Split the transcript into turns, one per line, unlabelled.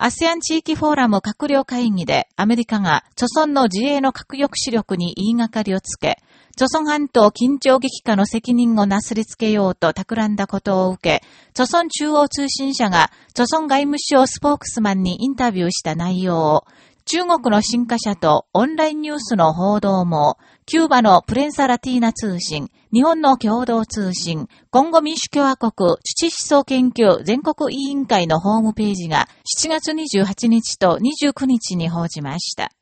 アセアン地域フォーラム閣僚会議でアメリカが著村の自衛の核抑止力に言いがかりをつけ、著村半島緊張激化の責任をなすりつけようと企んだことを受け、著村中央通信社が著村外務省スポークスマンにインタビューした内容を、中国の新華社とオンラインニュースの報道も、キューバのプレンサラティーナ通信、日本の共同通信、今後民主共和国土思想研究全国委員会のホームページが7月28日と29日に報じました。